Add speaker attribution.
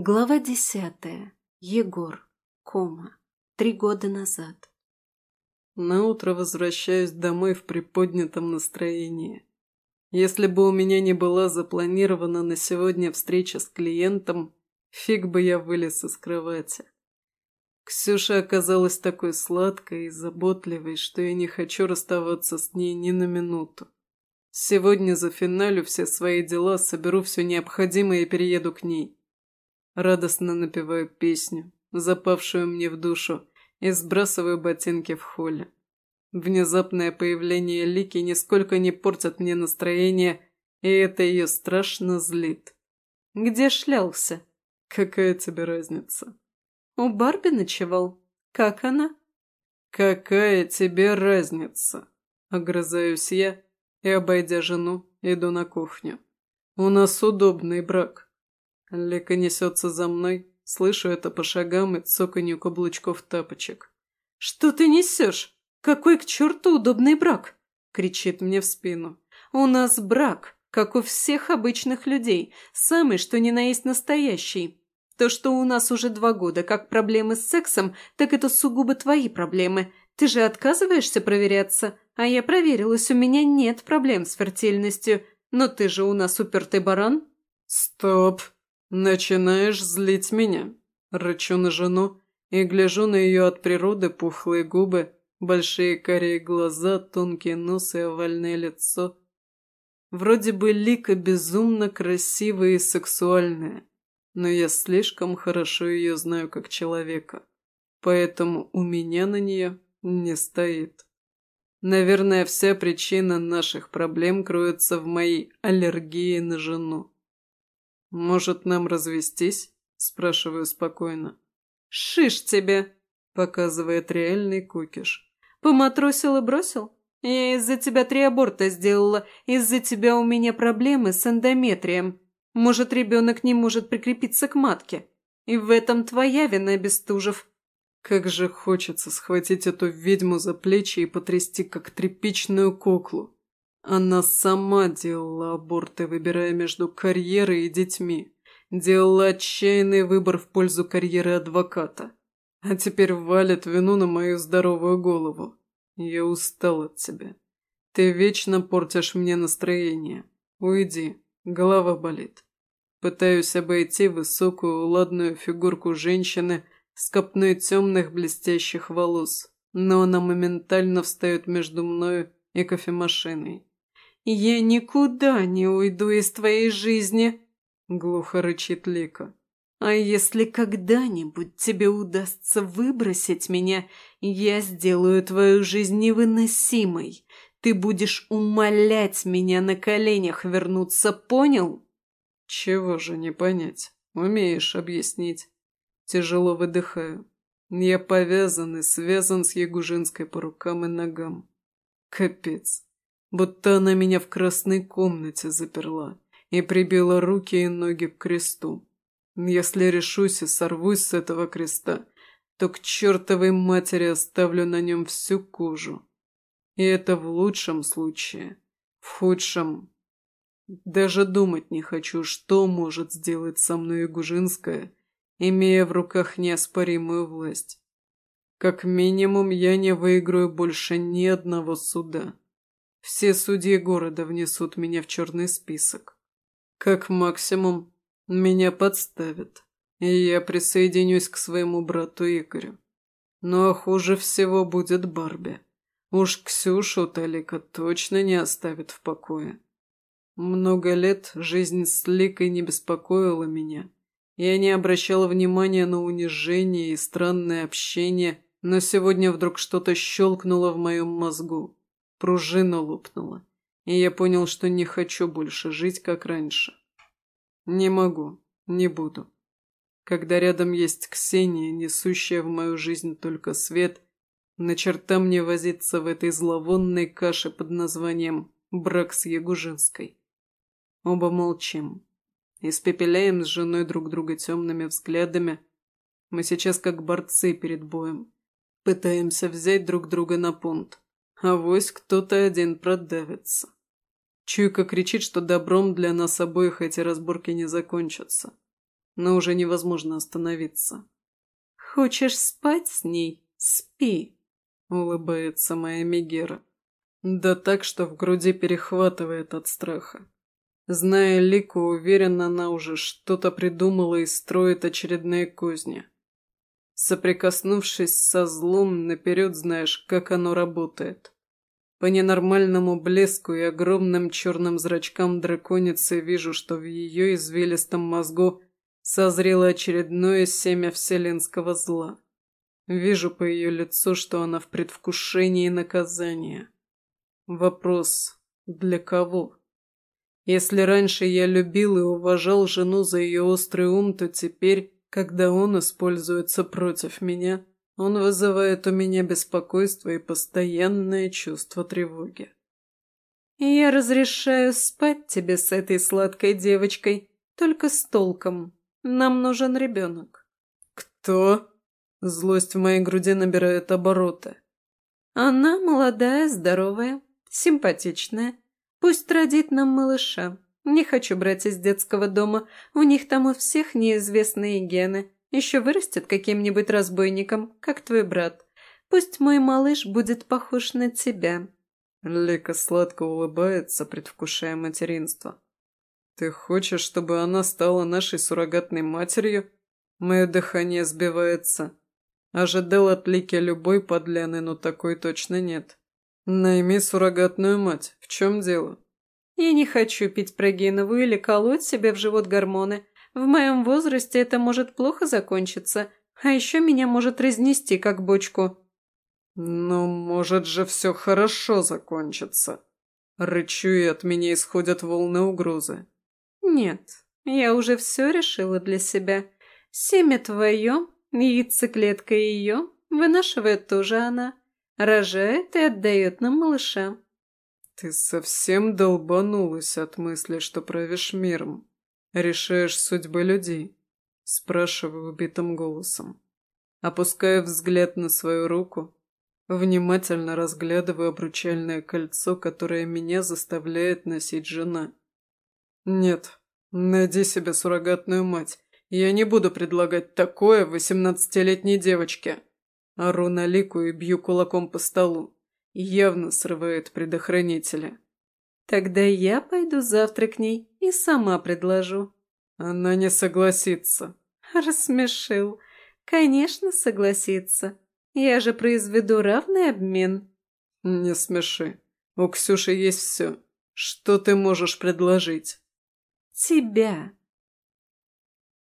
Speaker 1: Глава десятая. Егор. Кома. Три года назад.
Speaker 2: На утро возвращаюсь домой в приподнятом настроении. Если бы у меня не была запланирована на сегодня встреча с клиентом, фиг бы я вылез из кровати. Ксюша оказалась такой сладкой и заботливой, что я не хочу расставаться с ней ни на минуту. Сегодня за финалю все свои дела, соберу все необходимое и перееду к ней. Радостно напеваю песню, запавшую мне в душу, и сбрасываю ботинки в холле. Внезапное появление Лики нисколько не портит мне настроение, и это ее страшно злит.
Speaker 1: «Где шлялся?»
Speaker 2: «Какая тебе разница?»
Speaker 1: «У Барби ночевал. Как она?»
Speaker 2: «Какая тебе разница?» Огрызаюсь я и, обойдя жену, иду на кухню. «У нас удобный брак. Лика несется за мной, слышу это по шагам и цоканью каблучков тапочек.
Speaker 1: «Что ты несешь? Какой к черту удобный брак?» – кричит мне в спину. «У нас брак, как у всех обычных людей, самый что ни на есть настоящий. То, что у нас уже два года как проблемы с сексом, так это сугубо твои проблемы. Ты же отказываешься проверяться, а я проверилась, у меня нет проблем с фертильностью. Но ты же у нас упертый баран».
Speaker 2: «Стоп!» «Начинаешь злить меня», – рычу на жену и гляжу на ее от природы пухлые губы, большие карие глаза, тонкий нос и овальное лицо. Вроде бы Лика безумно красивая и сексуальная, но я слишком хорошо ее знаю как человека, поэтому у меня на нее не стоит. Наверное, вся причина наших проблем кроется в моей аллергии на жену. «Может, нам развестись?» – спрашиваю спокойно.
Speaker 1: «Шиш тебе!» – показывает реальный кукиш. «Поматросил и бросил? Я из-за тебя три аборта сделала. Из-за тебя у меня проблемы с эндометрием. Может, ребенок не может прикрепиться к матке. И в этом твоя вина, Бестужев».
Speaker 2: Как же хочется схватить эту ведьму за плечи и потрясти, как тряпичную куклу. Она сама делала аборты, выбирая между карьерой и детьми. Делала отчаянный выбор в пользу карьеры адвоката. А теперь валит вину на мою здоровую голову. Я устал от тебя. Ты вечно портишь мне настроение. Уйди, голова болит. Пытаюсь обойти высокую ладную фигурку женщины с копной темных блестящих волос, но она моментально встает между мною и кофемашиной.
Speaker 1: «Я никуда не уйду из твоей жизни», — глухо рычит Лика. «А если когда-нибудь тебе удастся выбросить меня, я сделаю твою жизнь невыносимой. Ты будешь умолять меня на коленях вернуться, понял?»
Speaker 2: «Чего же не понять? Умеешь объяснить?» Тяжело выдыхаю. Я повязан и связан с Ягужинской по рукам и ногам. Капец будто она меня в красной комнате заперла и прибила руки и ноги к кресту. Если решусь и сорвусь с этого креста, то к чертовой матери оставлю на нем всю кожу. И это в лучшем случае. В худшем... Даже думать не хочу, что может сделать со мной Гужинская, имея в руках неоспоримую власть. Как минимум, я не выиграю больше ни одного суда. Все судьи города внесут меня в черный список. Как максимум, меня подставят, и я присоединюсь к своему брату Игорю. Но хуже всего будет Барби. Уж Ксюшу Талика точно не оставит в покое. Много лет жизнь с Ликой не беспокоила меня. Я не обращала внимания на унижение и странное общение, но сегодня вдруг что-то щелкнуло в моем мозгу. Пружина лопнула, и я понял, что не хочу больше жить, как раньше. Не могу, не буду. Когда рядом есть Ксения, несущая в мою жизнь только свет, на черта мне возиться в этой зловонной каше под названием «брак с Ягужинской». Оба молчим. Испепеляем с женой друг друга темными взглядами. Мы сейчас как борцы перед боем. Пытаемся взять друг друга на пункт. А вось кто-то один продавится. Чуйка кричит, что добром для нас обоих эти разборки не закончатся. но уже невозможно остановиться.
Speaker 1: «Хочешь спать с ней? Спи!»
Speaker 2: — улыбается моя Мегера. Да так, что в груди перехватывает от страха. Зная Лику, уверена, она уже что-то придумала и строит очередные козни. Соприкоснувшись со злом, наперед знаешь, как оно работает. По ненормальному блеску и огромным черным зрачкам драконицы вижу, что в ее извилистом мозгу созрело очередное семя вселенского зла. Вижу по ее лицу, что она в предвкушении наказания. Вопрос «для кого?». Если раньше я любил и уважал жену за ее острый ум, то теперь, когда он используется против меня, он вызывает у меня беспокойство и постоянное чувство тревоги.
Speaker 1: «Я разрешаю спать тебе с этой сладкой девочкой, только с толком. Нам нужен ребенок».
Speaker 2: «Кто?» Злость в моей груди набирает обороты.
Speaker 1: «Она молодая, здоровая, симпатичная. Пусть родит нам малыша. Не хочу брать из детского дома, у них там у всех неизвестные гены. Еще вырастет каким-нибудь разбойником, как твой брат. Пусть мой малыш будет похож на тебя».
Speaker 2: Лика сладко улыбается, предвкушая материнство. «Ты хочешь, чтобы она стала нашей суррогатной матерью?» Мое дыхание сбивается. Ожидал от Лики любой подляны, но такой точно нет. Найми суррогатную мать. В чем дело?
Speaker 1: Я не хочу пить прогеновую или колоть себе в живот гормоны. В моем возрасте это может плохо закончиться, а еще меня может разнести, как бочку».
Speaker 2: «Ну, может же все хорошо закончится». Рычу, и от меня исходят волны угрозы.
Speaker 1: «Нет, я уже все решила для себя. Семя твое, яйцеклетка ее, вынашивает тоже она. Рожает и отдает нам малыша».
Speaker 2: «Ты совсем долбанулась от мысли, что правишь миром», решаешь судьбы людей?» Спрашиваю убитым голосом. Опускаю взгляд на свою руку, внимательно разглядываю обручальное кольцо, которое меня заставляет носить жена. «Нет, найди себе суррогатную мать. Я не буду предлагать такое восемнадцатилетней девочке». Ору на лику и бью кулаком по столу. Явно срывает предохранителя.
Speaker 1: Тогда я пойду завтра к ней и сама предложу.
Speaker 2: Она не согласится.
Speaker 1: Рассмешил. Конечно, согласится. Я же произведу равный обмен.
Speaker 2: Не смеши. У Ксюши есть все. Что ты можешь предложить?
Speaker 1: Тебя.